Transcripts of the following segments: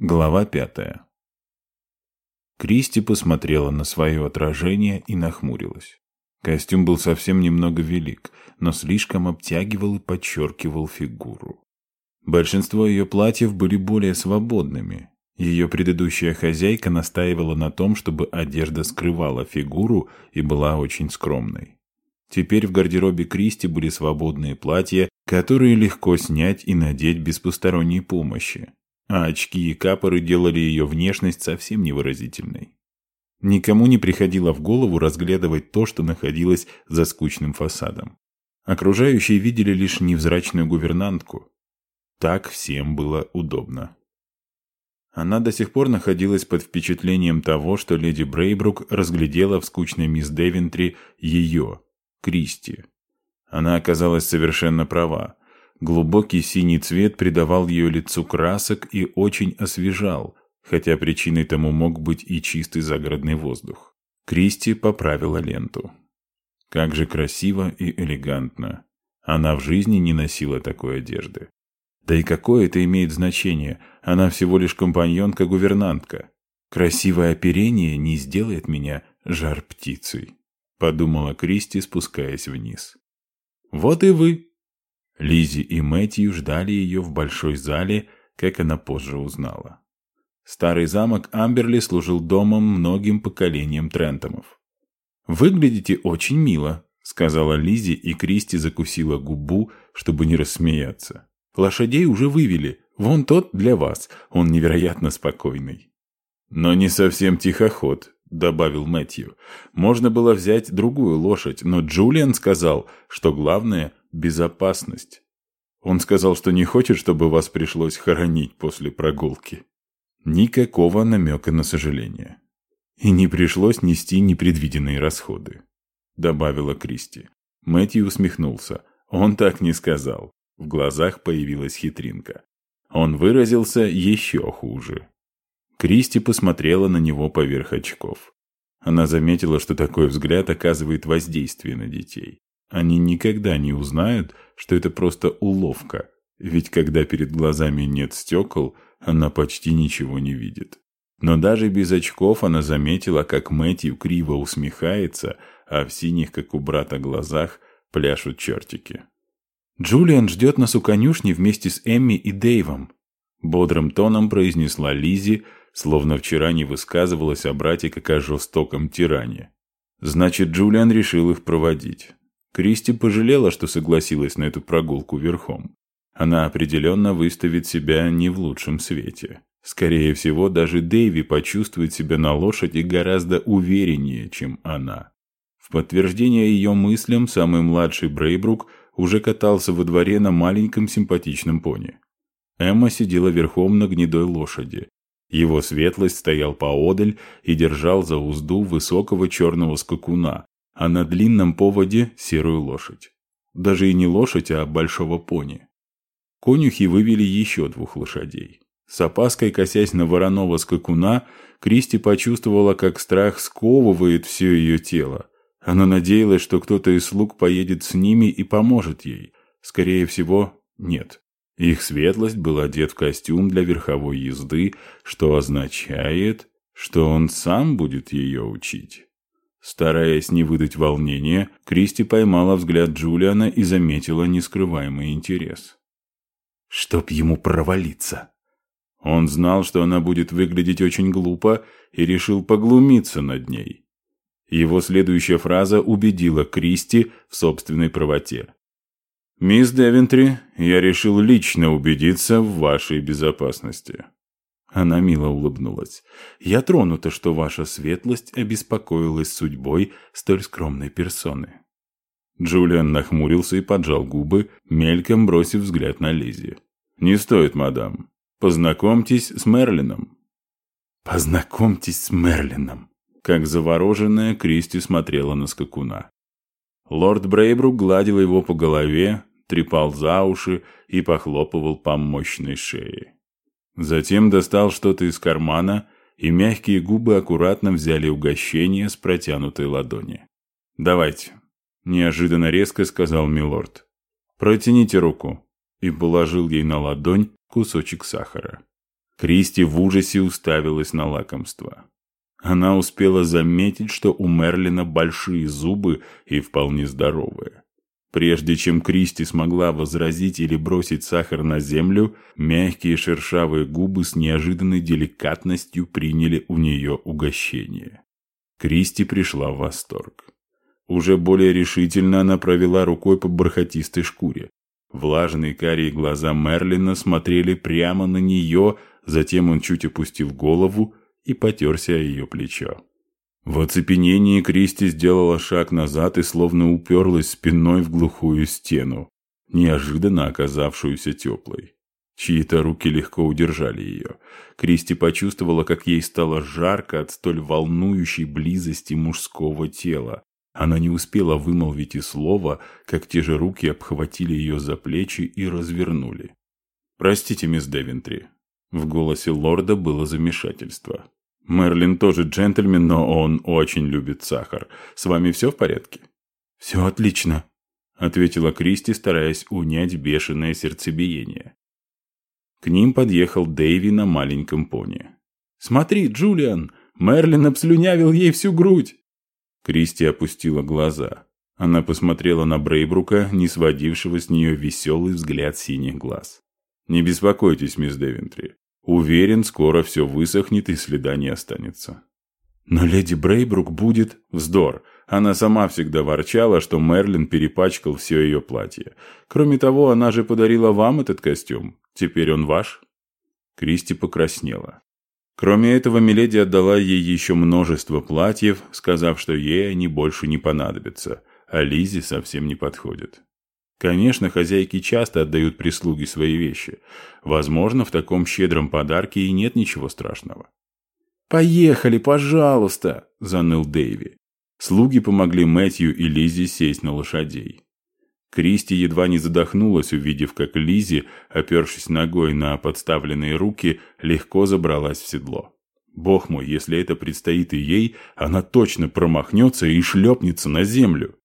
Глава пятая. Кристи посмотрела на свое отражение и нахмурилась. Костюм был совсем немного велик, но слишком обтягивал и подчеркивал фигуру. Большинство ее платьев были более свободными. Ее предыдущая хозяйка настаивала на том, чтобы одежда скрывала фигуру и была очень скромной. Теперь в гардеробе Кристи были свободные платья, которые легко снять и надеть без посторонней помощи а очки и капоры делали ее внешность совсем невыразительной. Никому не приходило в голову разглядывать то, что находилось за скучным фасадом. Окружающие видели лишь невзрачную гувернантку. Так всем было удобно. Она до сих пор находилась под впечатлением того, что леди Брейбрук разглядела в скучной мисс Девентри ее, Кристи. Она оказалась совершенно права. Глубокий синий цвет придавал ее лицу красок и очень освежал, хотя причиной тому мог быть и чистый загородный воздух. Кристи поправила ленту. Как же красиво и элегантно. Она в жизни не носила такой одежды. Да и какое это имеет значение? Она всего лишь компаньонка-гувернантка. Красивое оперение не сделает меня жар-птицей, подумала Кристи, спускаясь вниз. Вот и вы, Лизи и Мэтью ждали ее в большой зале, как она позже узнала. Старый замок Амберли служил домом многим поколениям Трентомов. «Выглядите очень мило», — сказала Лизи, и Кристи закусила губу, чтобы не рассмеяться. «Лошадей уже вывели. Вон тот для вас. Он невероятно спокойный». «Но не совсем тихоход», — добавил Мэтью. «Можно было взять другую лошадь, но Джулиан сказал, что главное безопасность. Он сказал, что не хочет, чтобы вас пришлось хоронить после прогулки. Никакого намека на сожаление. И не пришлось нести непредвиденные расходы, добавила Кристи. Мэтью усмехнулся. Он так не сказал. В глазах появилась хитринка. Он выразился еще хуже. Кристи посмотрела на него поверх очков. Она заметила, что такой взгляд оказывает воздействие на детей. Они никогда не узнают, что это просто уловка, ведь когда перед глазами нет стекол, она почти ничего не видит. Но даже без очков она заметила, как Мэтью криво усмехается, а в синих, как у брата, глазах пляшут чертики. «Джулиан ждет нас у конюшни вместе с Эмми и Дэйвом», бодрым тоном произнесла Лизи, словно вчера не высказывалась о брате как о жестоком тиране. Значит, Джулиан решил их проводить. Кристи пожалела, что согласилась на эту прогулку верхом. Она определенно выставит себя не в лучшем свете. Скорее всего, даже Дэйви почувствует себя на лошади гораздо увереннее, чем она. В подтверждение ее мыслям, самый младший Брейбрук уже катался во дворе на маленьком симпатичном пони. Эмма сидела верхом на гнедой лошади. Его светлость стоял поодаль и держал за узду высокого черного скакуна, а на длинном поводе серую лошадь. Даже и не лошадь, а большого пони. Конюхи вывели еще двух лошадей. С опаской косясь на вороного скакуна, Кристи почувствовала, как страх сковывает все ее тело. Она надеялась, что кто-то из слуг поедет с ними и поможет ей. Скорее всего, нет. Их светлость был одет в костюм для верховой езды, что означает, что он сам будет ее учить. Стараясь не выдать волнения, Кристи поймала взгляд Джулиана и заметила нескрываемый интерес. «Чтоб ему провалиться!» Он знал, что она будет выглядеть очень глупо, и решил поглумиться над ней. Его следующая фраза убедила Кристи в собственной правоте. «Мисс Девентри, я решил лично убедиться в вашей безопасности». Она мило улыбнулась. «Я тронута, что ваша светлость обеспокоилась судьбой столь скромной персоны». Джулиан нахмурился и поджал губы, мельком бросив взгляд на Лизи. «Не стоит, мадам. Познакомьтесь с Мерлином». «Познакомьтесь с Мерлином». Как завороженная, Кристи смотрела на скакуна. Лорд Брейбрук гладил его по голове, трепал за уши и похлопывал по мощной шее. Затем достал что-то из кармана, и мягкие губы аккуратно взяли угощение с протянутой ладони. «Давайте», – неожиданно резко сказал милорд. «Протяните руку», – и положил ей на ладонь кусочек сахара. Кристи в ужасе уставилась на лакомство. Она успела заметить, что у Мерлина большие зубы и вполне здоровые. Прежде чем Кристи смогла возразить или бросить сахар на землю, мягкие шершавые губы с неожиданной деликатностью приняли у нее угощение. Кристи пришла в восторг. Уже более решительно она провела рукой по бархатистой шкуре. Влажные карие глаза Мерлина смотрели прямо на нее, затем он чуть опустил голову и потерся о ее плечо. В оцепенении Кристи сделала шаг назад и словно уперлась спиной в глухую стену, неожиданно оказавшуюся теплой. Чьи-то руки легко удержали ее. Кристи почувствовала, как ей стало жарко от столь волнующей близости мужского тела. Она не успела вымолвить и слова, как те же руки обхватили ее за плечи и развернули. «Простите, мисс Девентри». В голосе лорда было замешательство. Мерлин тоже джентльмен, но он очень любит сахар. С вами все в порядке?» «Все отлично», — ответила Кристи, стараясь унять бешеное сердцебиение. К ним подъехал Дэйви на маленьком пони. «Смотри, Джулиан, Мерлин обслюнявил ей всю грудь!» Кристи опустила глаза. Она посмотрела на Брейбрука, не сводившего с нее веселый взгляд синих глаз. «Не беспокойтесь, мисс Девентри. Уверен, скоро все высохнет и следа не останется. Но леди Брейбрук будет... Вздор. Она сама всегда ворчала, что Мерлин перепачкал все ее платье. Кроме того, она же подарила вам этот костюм. Теперь он ваш? Кристи покраснела. Кроме этого, Миледи отдала ей еще множество платьев, сказав, что ей они больше не понадобятся, а Лизе совсем не подходят. Конечно, хозяйки часто отдают прислуге свои вещи. Возможно, в таком щедром подарке и нет ничего страшного. «Поехали, пожалуйста!» – заныл Дэйви. Слуги помогли Мэтью и Лизе сесть на лошадей. Кристи едва не задохнулась, увидев, как Лизи, опершись ногой на подставленные руки, легко забралась в седло. Бог мой, если это предстоит и ей, она точно промахнется и шлепнется на землю.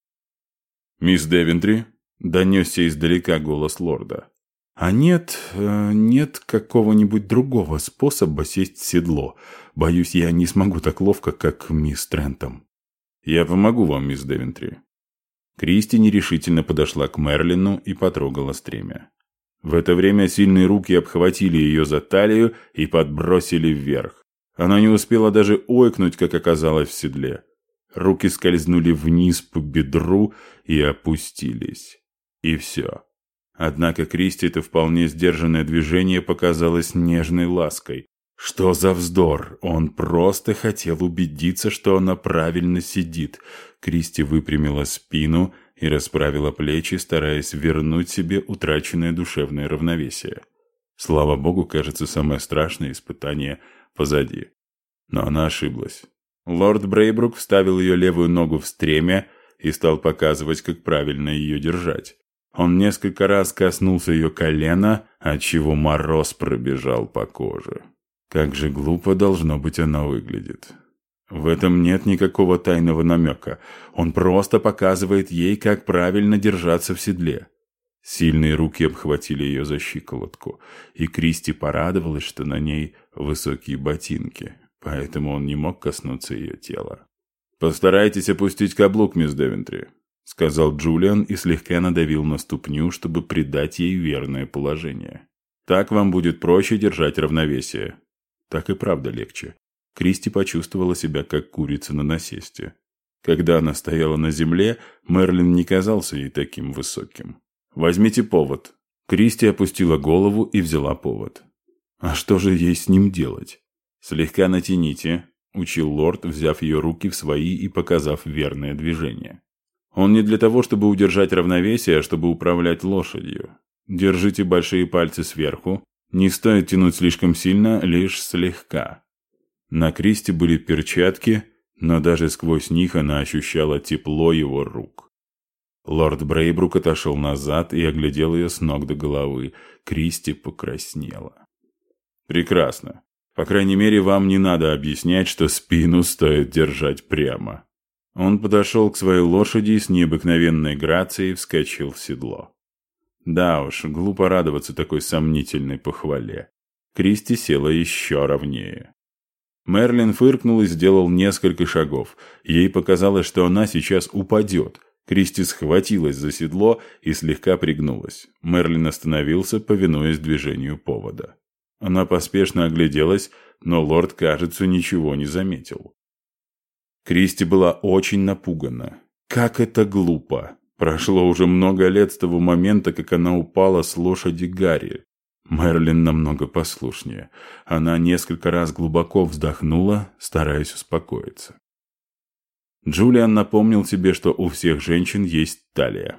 «Мисс Девентри, Донесся издалека голос лорда. А нет, э, нет какого-нибудь другого способа сесть в седло. Боюсь, я не смогу так ловко, как мисс Трентом. Я помогу вам, мисс Девентри. Кристи нерешительно подошла к Мерлину и потрогала стремя. В это время сильные руки обхватили ее за талию и подбросили вверх. Она не успела даже ойкнуть, как оказалось в седле. Руки скользнули вниз по бедру и опустились. И все. Однако Кристи это вполне сдержанное движение показалось нежной лаской. Что за вздор? Он просто хотел убедиться, что она правильно сидит. Кристи выпрямила спину и расправила плечи, стараясь вернуть себе утраченное душевное равновесие. Слава богу, кажется, самое страшное испытание позади. Но она ошиблась. Лорд Брейбрук вставил ее левую ногу в стремя и стал показывать, как правильно ее держать. Он несколько раз коснулся ее колена, отчего мороз пробежал по коже. Как же глупо должно быть она выглядит. В этом нет никакого тайного намека. Он просто показывает ей, как правильно держаться в седле. Сильные руки обхватили ее за щиколотку, и Кристи порадовалась, что на ней высокие ботинки, поэтому он не мог коснуться ее тела. «Постарайтесь опустить каблук, мисс Девентри», — сказал Джулиан и слегка надавил на ступню, чтобы придать ей верное положение. «Так вам будет проще держать равновесие». Так и правда легче. Кристи почувствовала себя как курица на насесте. Когда она стояла на земле, Мерлин не казался ей таким высоким. «Возьмите повод». Кристи опустила голову и взяла повод. «А что же ей с ним делать?» «Слегка натяните», — учил лорд, взяв ее руки в свои и показав верное движение. Он не для того, чтобы удержать равновесие, а чтобы управлять лошадью. Держите большие пальцы сверху. Не стоит тянуть слишком сильно, лишь слегка. На Кристи были перчатки, но даже сквозь них она ощущала тепло его рук. Лорд Брейбрук отошел назад и оглядел ее с ног до головы. Кристи покраснела. «Прекрасно. По крайней мере, вам не надо объяснять, что спину стоит держать прямо. Он подошел к своей лошади и с необыкновенной грацией вскочил в седло. Да уж, глупо радоваться такой сомнительной похвале. Кристи села еще ровнее. Мерлин фыркнул и сделал несколько шагов. Ей показалось, что она сейчас упадет. Кристи схватилась за седло и слегка пригнулась. Мерлин остановился, повинуясь движению повода. Она поспешно огляделась, но лорд, кажется, ничего не заметил. Кристи была очень напугана. Как это глупо! Прошло уже много лет с того момента, как она упала с лошади Гарри. Мерлин намного послушнее. Она несколько раз глубоко вздохнула, стараясь успокоиться. Джулиан напомнил себе, что у всех женщин есть талия.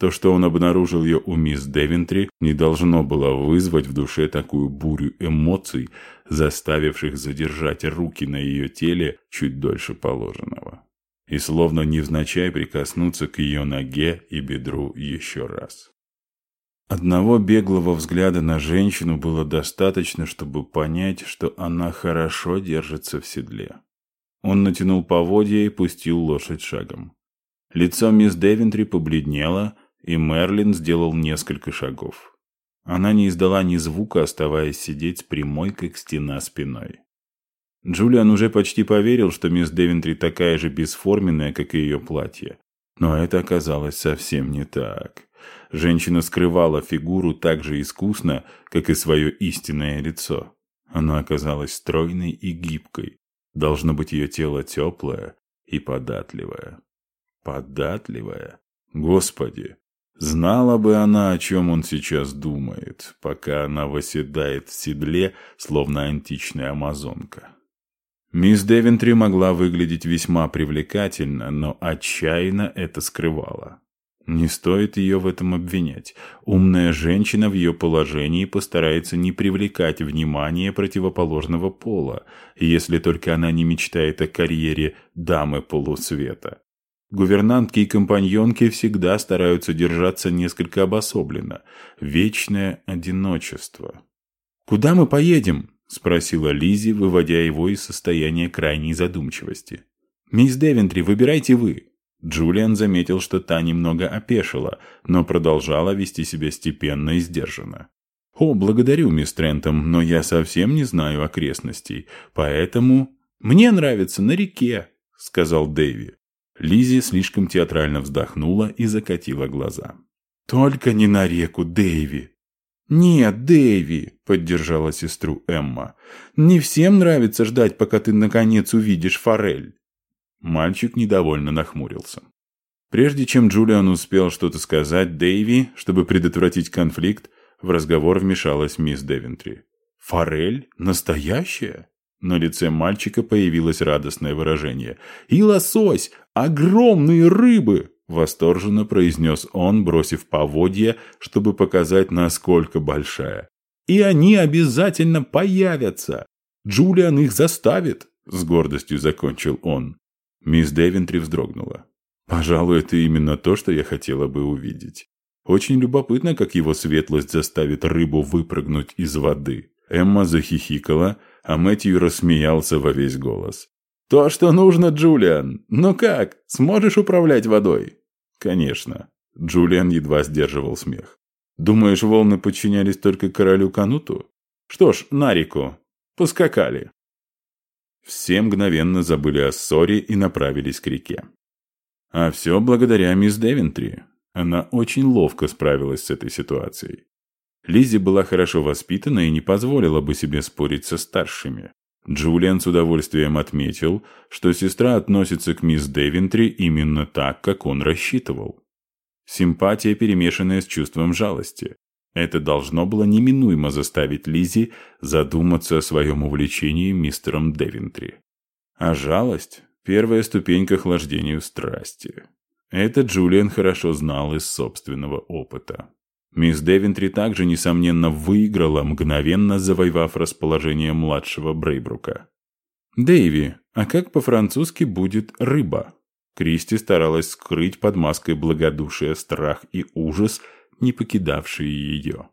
То, что он обнаружил ее у мисс Девентри, не должно было вызвать в душе такую бурю эмоций, заставивших задержать руки на ее теле чуть дольше положенного. И словно невзначай прикоснуться к ее ноге и бедру еще раз. Одного беглого взгляда на женщину было достаточно, чтобы понять, что она хорошо держится в седле. Он натянул поводья и пустил лошадь шагом. Лицо мисс Девентри побледнело, и Мерлин сделал несколько шагов. Она не издала ни звука, оставаясь сидеть прямой, как стена спиной. Джулиан уже почти поверил, что мисс Девентри такая же бесформенная, как и ее платье. Но это оказалось совсем не так. Женщина скрывала фигуру так же искусно, как и свое истинное лицо. Она оказалась стройной и гибкой. Должно быть ее тело теплое и податливое. Податливое? Господи! Знала бы она, о чем он сейчас думает, пока она восседает в седле, словно античная амазонка. Мисс Девентри могла выглядеть весьма привлекательно, но отчаянно это скрывала. Не стоит ее в этом обвинять. Умная женщина в ее положении постарается не привлекать внимание противоположного пола, если только она не мечтает о карьере дамы полусвета. Гувернантки и компаньонки всегда стараются держаться несколько обособленно. Вечное одиночество. «Куда мы поедем?» – спросила Лизи, выводя его из состояния крайней задумчивости. «Мисс Девентри, выбирайте вы». Джулиан заметил, что та немного опешила, но продолжала вести себя степенно и сдержанно. «О, благодарю, мисс Трентом, но я совсем не знаю окрестностей, поэтому...» «Мне нравится на реке», — сказал Дэви. Лизи слишком театрально вздохнула и закатила глаза. «Только не на реку, Дэви!» «Нет, Дэви!» — поддержала сестру Эмма. «Не всем нравится ждать, пока ты наконец увидишь форель». Мальчик недовольно нахмурился. Прежде чем Джулиан успел что-то сказать Дэйви, чтобы предотвратить конфликт, в разговор вмешалась мисс Девентри. «Форель? Настоящая?» На лице мальчика появилось радостное выражение. «И лосось! Огромные рыбы!» Восторженно произнес он, бросив поводья, чтобы показать, насколько большая. «И они обязательно появятся! Джулиан их заставит!» С гордостью закончил он. Мисс Девентри вздрогнула. «Пожалуй, это именно то, что я хотела бы увидеть. Очень любопытно, как его светлость заставит рыбу выпрыгнуть из воды». Эмма захихикала, а Мэтью рассмеялся во весь голос. «То, что нужно, Джулиан! Ну как, сможешь управлять водой?» «Конечно». Джулиан едва сдерживал смех. «Думаешь, волны подчинялись только королю Кануту? Что ж, на реку. Поскакали». Все мгновенно забыли о ссоре и направились к реке. А все благодаря мисс Девентри. Она очень ловко справилась с этой ситуацией. Лиззи была хорошо воспитана и не позволила бы себе спорить со старшими. Джулиан с удовольствием отметил, что сестра относится к мисс Девентри именно так, как он рассчитывал. Симпатия, перемешанная с чувством жалости. Это должно было неминуемо заставить Лизи задуматься о своем увлечении мистером Девентри. А жалость – первая ступенька к охлаждению страсти. Это Джулиан хорошо знал из собственного опыта. Мисс Девентри также, несомненно, выиграла, мгновенно завоевав расположение младшего Брейбрука. «Дэйви, а как по-французски будет «рыба»?» Кристи старалась скрыть под маской благодушия страх и ужас – не покидавшие ее.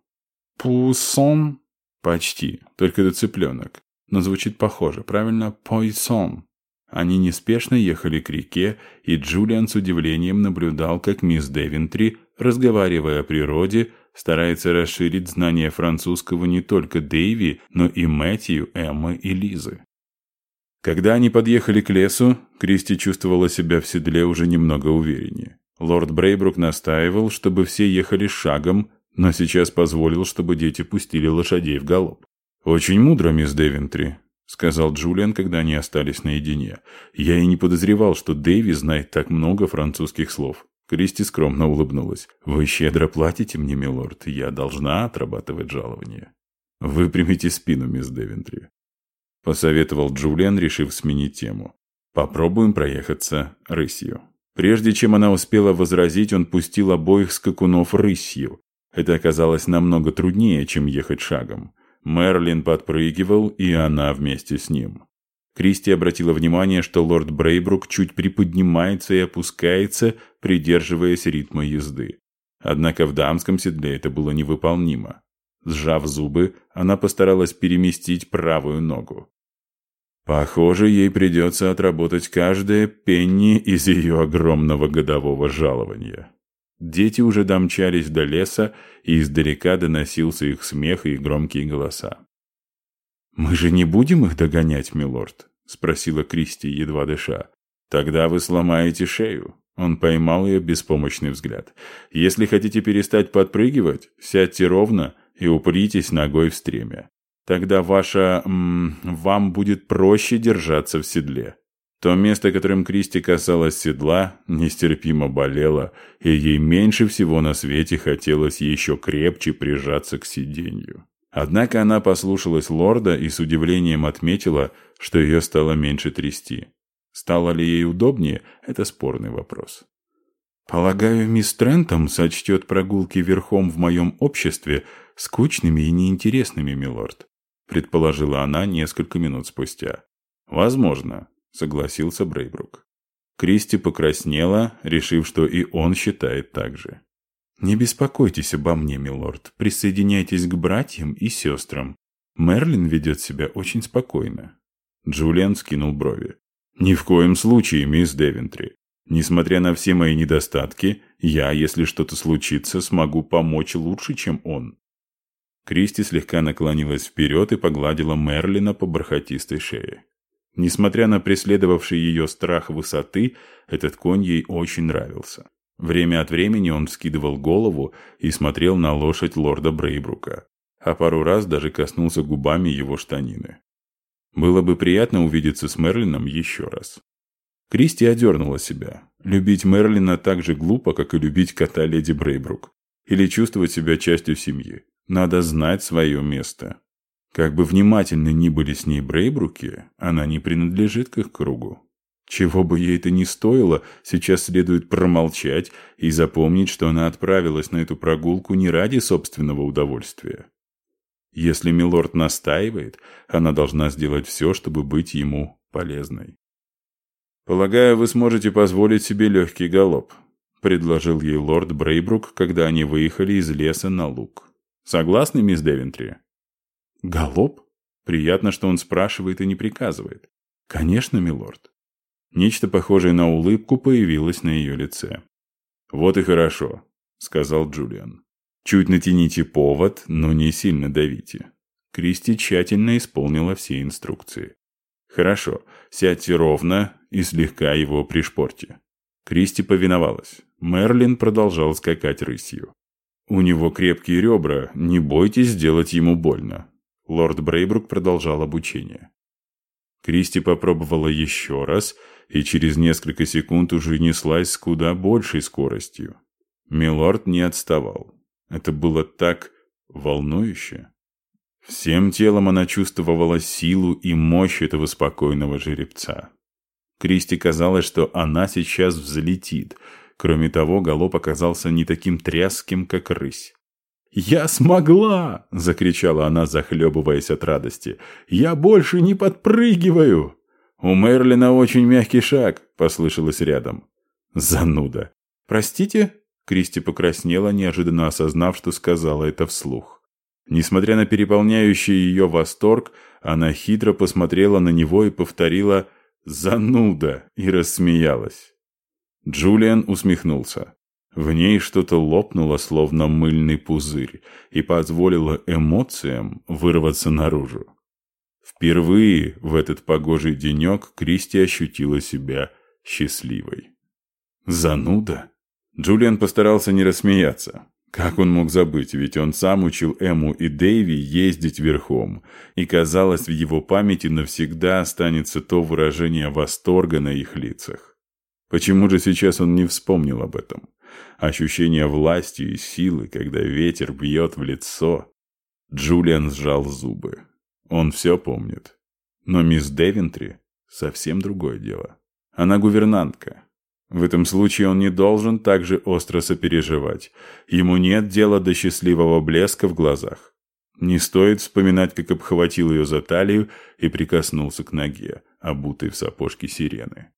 «Пусон?» «Почти, только это цыпленок. Но звучит похоже, правильно? «Пойсон». Они неспешно ехали к реке, и Джулиан с удивлением наблюдал, как мисс Девентри, разговаривая о природе, Старается расширить знания французского не только Дэйви, но и Мэтью, Эммы и Лизы. Когда они подъехали к лесу, Кристи чувствовала себя в седле уже немного увереннее. Лорд Брейбрук настаивал, чтобы все ехали шагом, но сейчас позволил, чтобы дети пустили лошадей в галоп. «Очень мудро, мисс Девентри», — сказал Джулиан, когда они остались наедине. «Я и не подозревал, что Дэви знает так много французских слов». Кристи скромно улыбнулась. «Вы щедро платите мне, милорд. Я должна отрабатывать жалование». «Выпрямите спину, мисс Девентри», — посоветовал Джулиан, решив сменить тему. «Попробуем проехаться рысью». Прежде чем она успела возразить, он пустил обоих скакунов рысью. Это оказалось намного труднее, чем ехать шагом. Мерлин подпрыгивал, и она вместе с ним. Кристи обратила внимание, что лорд Брейбрук чуть приподнимается и опускается, придерживаясь ритма езды. Однако в дамском седле это было невыполнимо. Сжав зубы, она постаралась переместить правую ногу. Похоже, ей придется отработать каждое пенни из ее огромного годового жалования. Дети уже домчались до леса, и издалека доносился их смех и громкие голоса. «Мы же не будем их догонять, милорд?» — спросила Кристи, едва дыша. «Тогда вы сломаете шею». Он поймал ее беспомощный взгляд. «Если хотите перестать подпрыгивать, сядьте ровно и упритесь ногой в стремя. Тогда ваша... М, вам будет проще держаться в седле. То место, которым Кристи касалась седла, нестерпимо болело, и ей меньше всего на свете хотелось еще крепче прижаться к сиденью. Однако она послушалась лорда и с удивлением отметила, что ее стало меньше трясти. Стало ли ей удобнее – это спорный вопрос. «Полагаю, мисс Трентом сочтет прогулки верхом в моем обществе скучными и неинтересными, милорд предположила она несколько минут спустя. «Возможно», — согласился Брейбрук. Кристи покраснела, решив, что и он считает так же. «Не беспокойтесь обо мне, милорд. Присоединяйтесь к братьям и сестрам. Мерлин ведет себя очень спокойно». Джулиан скинул брови. «Ни в коем случае, мисс Девентри. Несмотря на все мои недостатки, я, если что-то случится, смогу помочь лучше, чем он. Кристи слегка наклонилась вперед и погладила Мерлина по бархатистой шее. Несмотря на преследовавший ее страх высоты, этот конь ей очень нравился. Время от времени он вскидывал голову и смотрел на лошадь лорда Брейбрука, а пару раз даже коснулся губами его штанины. Было бы приятно увидеться с Мерлином еще раз. Кристи одернула себя. Любить Мерлина так же глупо, как и любить кота леди Брейбрук. Или чувствовать себя частью семьи. Надо знать свое место. Как бы внимательны ни были с ней Брейбруки, она не принадлежит к их кругу. Чего бы ей это ни стоило, сейчас следует промолчать и запомнить, что она отправилась на эту прогулку не ради собственного удовольствия. Если милорд настаивает, она должна сделать все, чтобы быть ему полезной. «Полагаю, вы сможете позволить себе легкий галоп», — предложил ей лорд Брейбрук, когда они выехали из леса на луг. Согласны, мисс Девентри?» «Галоп? Приятно, что он спрашивает и не приказывает. Конечно, милорд». Нечто похожее на улыбку появилось на ее лице. «Вот и хорошо», — сказал Джулиан. «Чуть натяните повод, но не сильно давите». Кристи тщательно исполнила все инструкции. «Хорошо, сядьте ровно и слегка его пришпорьте». Кристи повиновалась. Мерлин продолжал скакать рысью. «У него крепкие ребра, не бойтесь сделать ему больно». Лорд Брейбрук продолжал обучение. Кристи попробовала еще раз, и через несколько секунд уже неслась с куда большей скоростью. Милорд не отставал. Это было так волнующе. Всем телом она чувствовала силу и мощь этого спокойного жеребца. Кристи казалось, что она сейчас взлетит – Кроме того, галоп оказался не таким тряским, как рысь. «Я смогла!» – закричала она, захлебываясь от радости. «Я больше не подпрыгиваю!» «У Мерлина очень мягкий шаг», – послышалось рядом. «Зануда!» «Простите?» – Кристи покраснела, неожиданно осознав, что сказала это вслух. Несмотря на переполняющий ее восторг, она хитро посмотрела на него и повторила «зануда» и рассмеялась. Джулиан усмехнулся. В ней что-то лопнуло, словно мыльный пузырь, и позволило эмоциям вырваться наружу. Впервые в этот погожий денек Кристи ощутила себя счастливой. Зануда? Джулиан постарался не рассмеяться. Как он мог забыть, ведь он сам учил Эму и Дэйви ездить верхом, и, казалось, в его памяти навсегда останется то выражение восторга на их лицах. Почему же сейчас он не вспомнил об этом? Ощущение власти и силы, когда ветер бьет в лицо. Джулиан сжал зубы. Он все помнит. Но мисс Девентри совсем другое дело. Она гувернантка. В этом случае он не должен так же остро сопереживать. Ему нет дела до счастливого блеска в глазах. Не стоит вспоминать, как обхватил ее за талию и прикоснулся к ноге, обутой в сапожки сирены.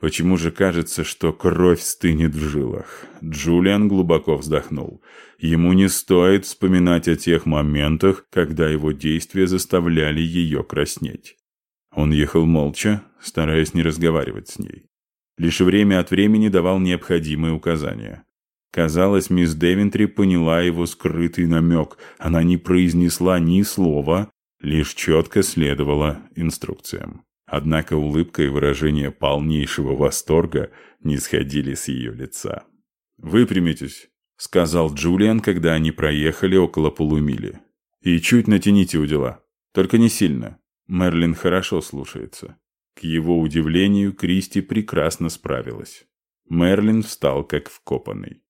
Почему же кажется, что кровь стынет в жилах? Джулиан глубоко вздохнул. Ему не стоит вспоминать о тех моментах, когда его действия заставляли ее краснеть. Он ехал молча, стараясь не разговаривать с ней. Лишь время от времени давал необходимые указания. Казалось, мисс Девентри поняла его скрытый намек. Она не произнесла ни слова, лишь четко следовала инструкциям. Однако улыбка и выражение полнейшего восторга не сходили с ее лица. «Выпрямитесь», — сказал Джулиан, когда они проехали около полумили. «И чуть натяните у дела. Только не сильно. Мерлин хорошо слушается». К его удивлению, Кристи прекрасно справилась. Мерлин встал как вкопанный.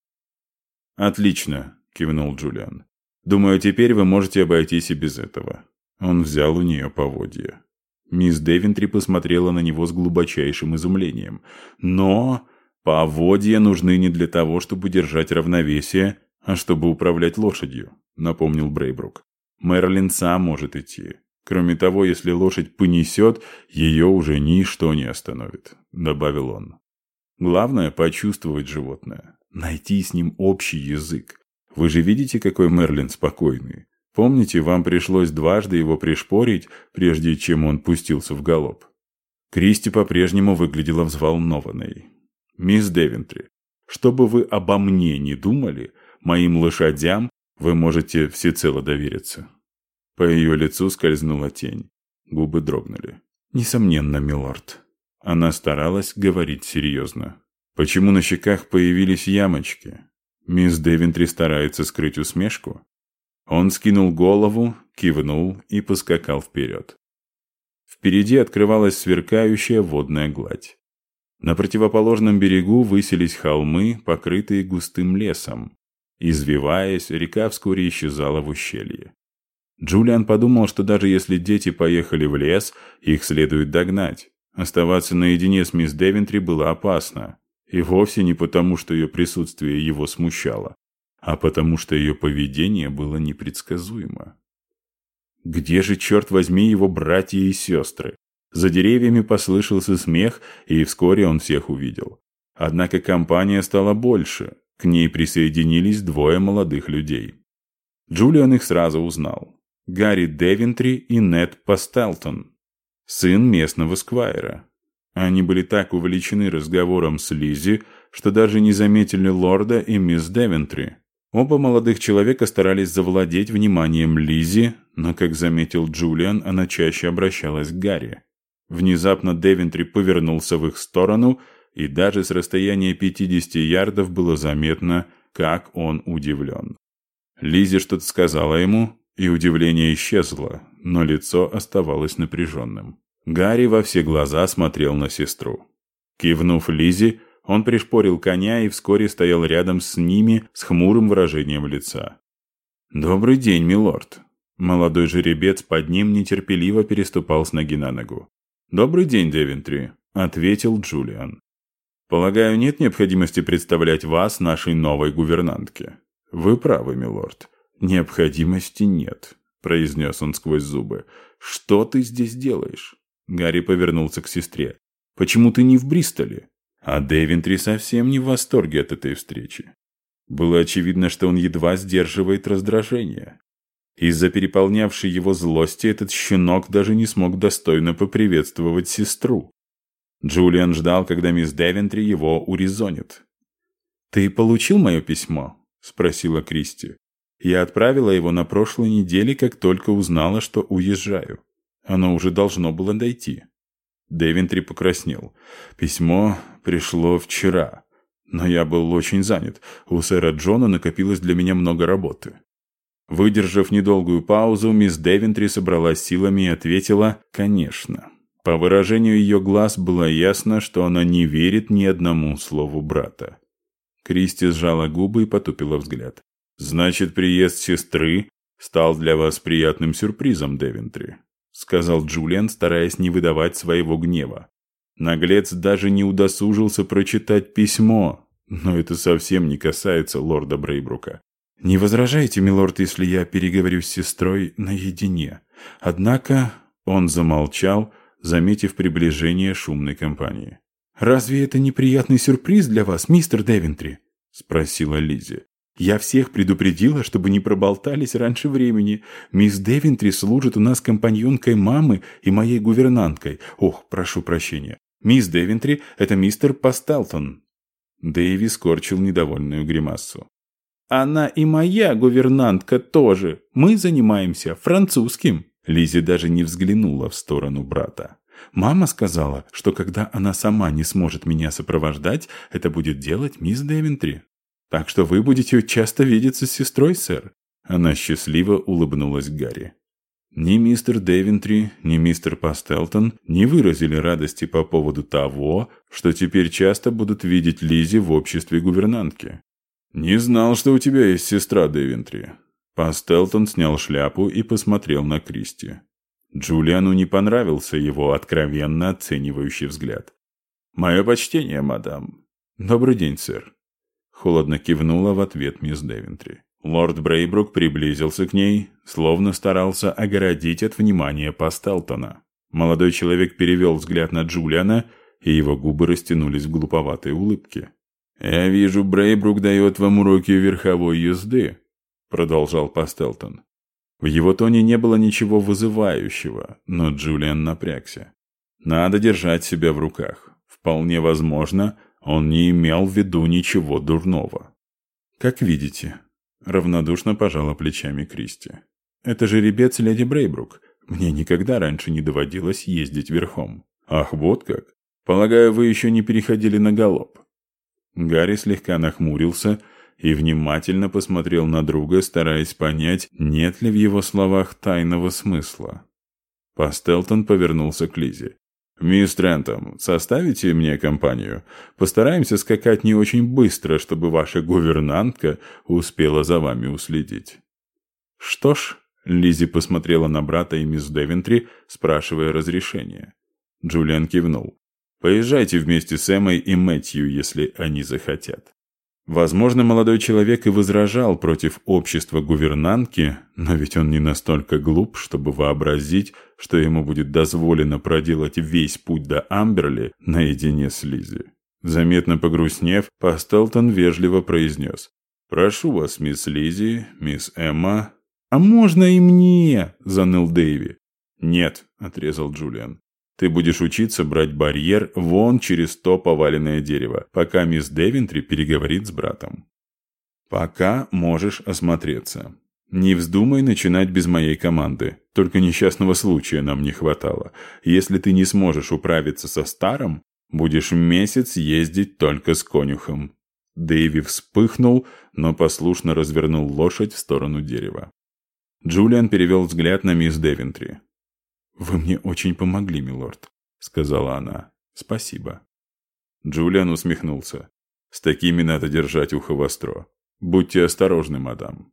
«Отлично», — кивнул Джулиан. «Думаю, теперь вы можете обойтись и без этого». Он взял у нее поводья. Мисс Девентри посмотрела на него с глубочайшим изумлением. «Но поводья нужны не для того, чтобы держать равновесие, а чтобы управлять лошадью», — напомнил Брейбрук. «Мерлин сам может идти. Кроме того, если лошадь понесет, ее уже ничто не остановит», — добавил он. «Главное — почувствовать животное, найти с ним общий язык. Вы же видите, какой Мерлин спокойный. Помните, вам пришлось дважды его пришпорить, прежде чем он пустился в галоп? Кристи по-прежнему выглядела взволнованной. «Мисс Девентри, что бы вы обо мне не думали, моим лошадям вы можете всецело довериться». По ее лицу скользнула тень. Губы дрогнули. «Несомненно, милорд». Она старалась говорить серьезно. «Почему на щеках появились ямочки? Мисс Девентри старается скрыть усмешку?» Он скинул голову, кивнул и поскакал вперед. Впереди открывалась сверкающая водная гладь. На противоположном берегу высились холмы, покрытые густым лесом. Извиваясь, река вскоре исчезала в ущелье. Джулиан подумал, что даже если дети поехали в лес, их следует догнать. Оставаться наедине с мисс Девентри было опасно. И вовсе не потому, что ее присутствие его смущало а потому что ее поведение было непредсказуемо. Где же, черт возьми, его братья и сестры? За деревьями послышался смех, и вскоре он всех увидел. Однако компания стала больше, к ней присоединились двое молодых людей. Джулиан их сразу узнал. Гарри Девентри и Нед Пастелтон, сын местного сквайра. Они были так увлечены разговором с Лизи, что даже не заметили лорда и мисс Девентри. Оба молодых человека старались завладеть вниманием Лизи, но, как заметил Джулиан, она чаще обращалась к Гарри. Внезапно Девентри повернулся в их сторону, и даже с расстояния 50 ярдов было заметно, как он удивлен. Лизи что-то сказала ему, и удивление исчезло, но лицо оставалось напряженным. Гарри во все глаза смотрел на сестру. Кивнув Лизи, он пришпорил коня и вскоре стоял рядом с ними с хмурым выражением лица. «Добрый день, милорд!» Молодой жеребец под ним нетерпеливо переступал с ноги на ногу. «Добрый день, Девентри», — ответил Джулиан. «Полагаю, нет необходимости представлять вас нашей новой гувернантке». «Вы правы, милорд. Необходимости нет», — произнес он сквозь зубы. «Что ты здесь делаешь?» Гарри повернулся к сестре. «Почему ты не в Бристоле?» А Дэвентри совсем не в восторге от этой встречи. Было очевидно, что он едва сдерживает раздражение. Из-за переполнявшей его злости этот щенок даже не смог достойно поприветствовать сестру. Джулиан ждал, когда мисс Девентри его урезонит. «Ты получил мое письмо?» – спросила Кристи. «Я отправила его на прошлой неделе, как только узнала, что уезжаю. Оно уже должно было дойти». Дэвинтри покраснел. «Письмо пришло вчера, но я был очень занят. У сэра Джона накопилось для меня много работы». Выдержав недолгую паузу, мисс Дэвинтри собралась силами и ответила «Конечно». По выражению ее глаз было ясно, что она не верит ни одному слову брата. Кристи сжала губы и потупила взгляд. «Значит, приезд сестры стал для вас приятным сюрпризом, Девентри», сказал Джулиан, стараясь не выдавать своего гнева. Наглец даже не удосужился прочитать письмо, но это совсем не касается лорда Брейбрука. «Не возражайте, милорд, если я переговорю с сестрой наедине?» Однако он замолчал, заметив приближение шумной компании. «Разве это неприятный сюрприз для вас, мистер Девентри?» – спросила Лизи. «Я всех предупредила, чтобы не проболтались раньше времени. Мисс Девентри служит у нас компаньонкой мамы и моей гувернанткой. Ох, прошу прощения. Мисс Девентри – это мистер Пастелтон». Дэйви скорчил недовольную гримасу. «Она и моя гувернантка тоже. Мы занимаемся французским». Лизи даже не взглянула в сторону брата. Мама сказала, что когда она сама не сможет меня сопровождать, это будет делать мисс Девентри. Так что вы будете часто видеться с сестрой, сэр». Она счастливо улыбнулась Гарри. Ни мистер Девентри, ни мистер Пастелтон не выразили радости по поводу того, что теперь часто будут видеть Лизи в обществе гувернантки. «Не знал, что у тебя есть сестра Девентри». Пастелтон снял шляпу и посмотрел на Кристи. Джулиану не понравился его откровенно оценивающий взгляд. «Мое почтение, мадам». «Добрый день, сэр». Холодно кивнула в ответ мисс Девентри. Лорд Брейбрук приблизился к ней, словно старался огородить от внимания Пастелтона. Молодой человек перевел взгляд на Джулиана, и его губы растянулись в глуповатой улыбке. «Я вижу, Брейбрук дает вам уроки верховой езды», — продолжал Пастелтон. В его тоне не было ничего вызывающего, но Джулиан напрягся. Надо держать себя в руках. Вполне возможно, он не имел в виду ничего дурного. «Как видите», — равнодушно пожала плечами Кристи. «Это жеребец леди Брейбрук. Мне никогда раньше не доводилось ездить верхом». «Ах, вот как! Полагаю, вы еще не переходили на галоп». Гарри слегка нахмурился и внимательно посмотрел на друга, стараясь понять, нет ли в его словах тайного смысла. Пастелтон повернулся к Лизе. «Мисс Трентом, составите мне компанию? Постараемся скакать не очень быстро, чтобы ваша гувернантка успела за вами уследить». «Что ж», — Лизи посмотрела на брата и мисс Девентри, спрашивая разрешения. Джулиан кивнул. «Поезжайте вместе с Эммой и Мэтью, если они захотят». Возможно, молодой человек и возражал против общества гувернантки, но ведь он не настолько глуп, чтобы вообразить, что ему будет дозволено проделать весь путь до Амберли наедине с Лизи. Заметно погрустнев, Пастелтон вежливо произнес. «Прошу вас, мисс Лизи, мисс Эмма». «А можно и мне?» – заныл Дэйви. «Нет», – отрезал Джулиан. Ты будешь учиться брать барьер вон через то поваленное дерево, пока мисс Девентри переговорит с братом. Пока можешь осмотреться. Не вздумай начинать без моей команды. Только несчастного случая нам не хватало. Если ты не сможешь управиться со старым, будешь месяц ездить только с конюхом». Дэйви вспыхнул, но послушно развернул лошадь в сторону дерева. Джулиан перевел взгляд на мисс Девентри. «Вы мне очень помогли, милорд», — сказала она. «Спасибо». Джулиан усмехнулся. «С такими надо держать ухо востро. Будьте осторожны, мадам».